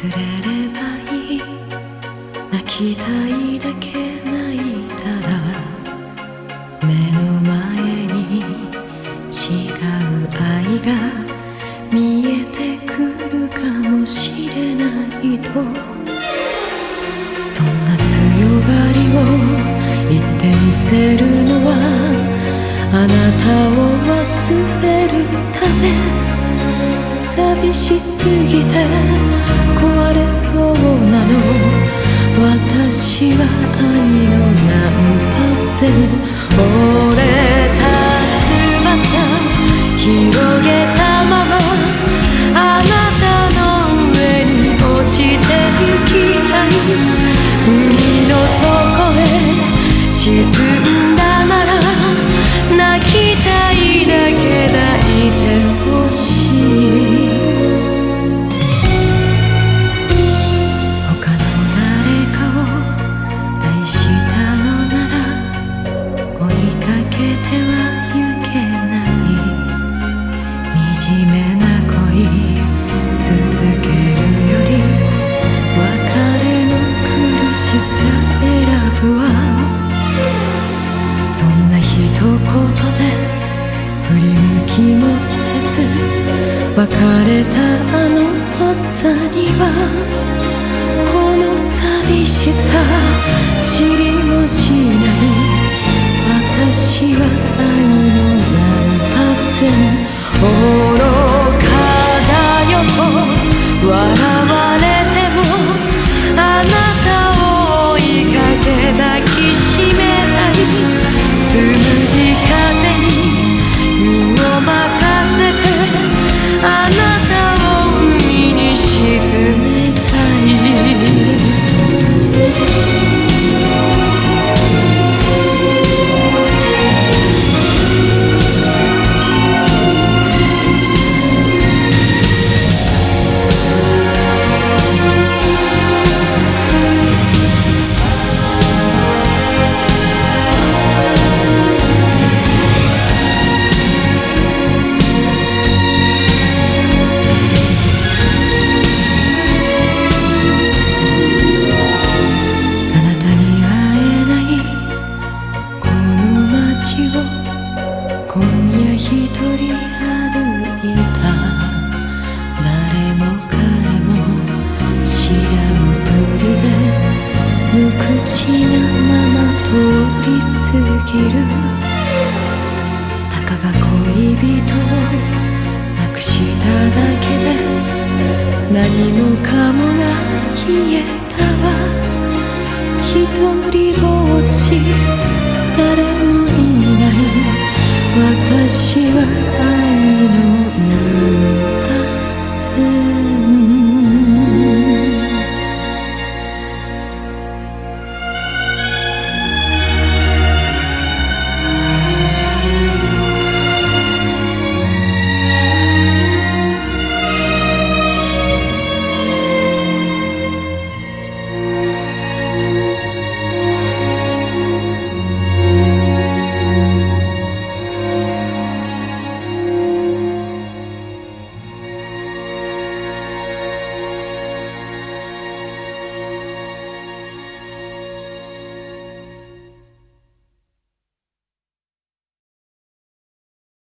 恋なんて忘れればいい泣きたいだけ泣いたら目の前に違う愛が見えてくるかもしれないと。そんな強がりを言ってみせるのはあなたを忘れるため。寂しすぎて。壊れそうなの私は愛の何パーセント。折れた翼広げたまま。あなたの上に落ちてゆきたい。海の底へ。沈ん別れたあの朝にはこの寂しさ知りもしない私は愛の何パーセント一人歩いた。誰も彼も知らんぷりで無口なまま通り過ぎる。たかが恋人をなくしただけで何もかもが消えたわ。一人ぼ